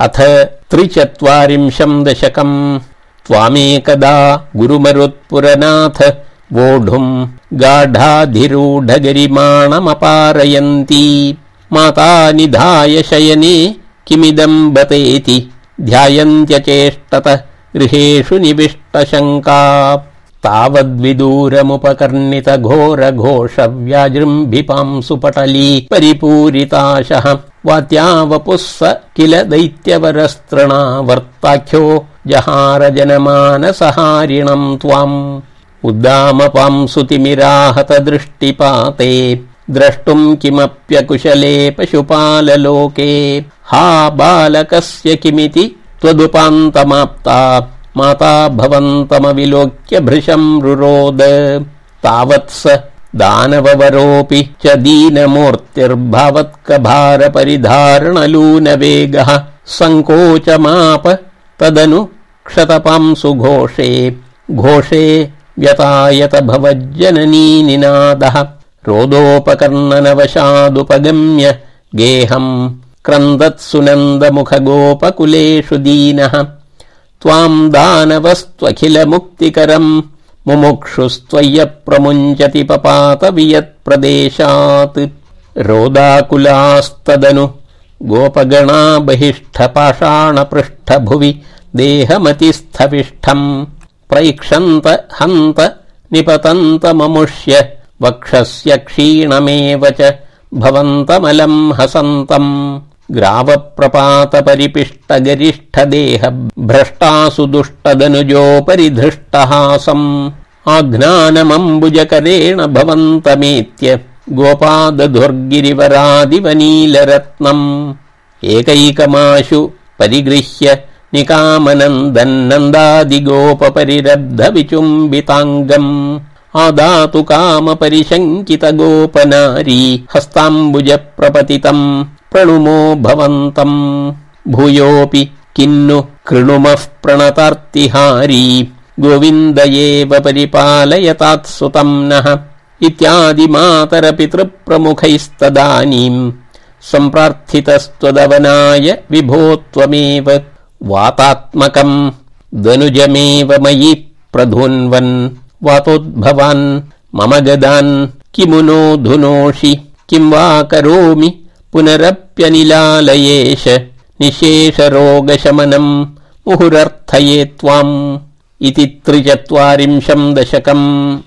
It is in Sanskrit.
अथ त्रिचत्वारिंशम् दशकम्। त्वामेकदा गुरुमरुत्पुरनाथ वोढुम् गाढाधिरूढगरिमाणमपारयन्ती। माता निधाय शयने किमिदम् बतेति ध्यायन्त्यचेष्टत गृहेषु निविष्टशङ्का। तावद्विदूरमुपकर्णित घोर घोष व्याजृम्भिपांसुपटली परिपूरिताशः वात्यावपुस्स किल दैत्यवरस्तृणा वर्ताख्यो जहार जनमानसहारिणम् त्वाम् उद्दामपांसुतिमिराहत दृष्टिपाते द्रष्टुम् किमप्यकुशले पशुपाललोके। हा बालकस्य किमिति त्वदुपान्तमाप्ता माता भवन्तमविलोक्य भृशम् रुरोद। तावत्स दानववरोऽपि च दीनमूर्तिर्भावत्कभार परिधारणलूनवेगः सङ्कोचमाप तदनु क्षतपांसु घोषे घोषे व्यतायत भवज्जननी निनादः। रोदोपकर्णनवशादुपगम्य गेहम् क्रन्दत्सुनन्दमुखगोपकुलेषु दीनः। त्वाम् दानवस्त्वखिल मुक्तिकरम् मुमुक्षुस्त्वय्य प्रमुञ्चति पपात वियत्प्रदेशात् रोदाकुलास्तदनु। गोपगणा बहिष्ठ पाषाणपृष्ठभुवि देहमतिस्थविष्ठम् प्रैक्षन्त हन्त निपतन्त ममुष्य। वक्षस्य क्षीणमेव च भवन्तमलम् हसन्तम् ग्रावप्रपात परिपिष्ट गरिष्ठ देह भ्रष्टासु दुष्टदनुजोपरि धृष्टहासम् आघ्नानमम्बुजकरेण भवन्तमेत्य गोपादधुर्गिरिवरादिवनीलरत्नम् एकैकमाशु परिगृह्य निकामनन्दन्नन्दादिगोपपरिरब्ध विचुम्बिताङ्गम् आदातु काम परिशङ्कित गोपनारी हस्ताम्बुज प्रपतितम् प्रणुमो भवन्तम् भूयोऽपि किन्नु कृणुमः प्रणतार्तिहारी गोविन्द एव परिपालयतात्सुतम् नः इत्यादि मातरपितृप्रमुखैस्तदानीम् सम्प्रार्थितस्त्वदवनाय विभो त्वमेव वातात्मकम् दनुजमेव मयि प्रधुन्वन् वातोद्भवान् मम गदान्। किमु नो धुनोषि? किम् वा करोमि? पुनरप्यनिलालयेश। निशेषरोगशमनम्। मुहुरर्थये त्वाम्। इति त्रिचत्वारिंशम् दशकम्